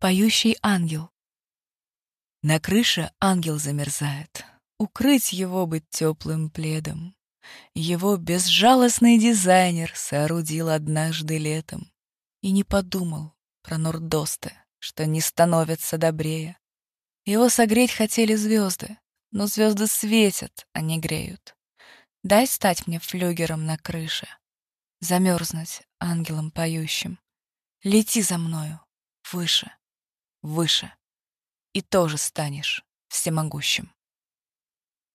Поющий ангел. На крыше ангел замерзает. Укрыть его быть теплым пледом. Его безжалостный дизайнер соорудил однажды летом И не подумал про Нордосты, что не становятся добрее. Его согреть хотели звезды, но звезды светят, а не греют. Дай стать мне флюгером на крыше, замерзнуть ангелом поющим. Лети за мною, выше, выше, и тоже станешь всемогущим.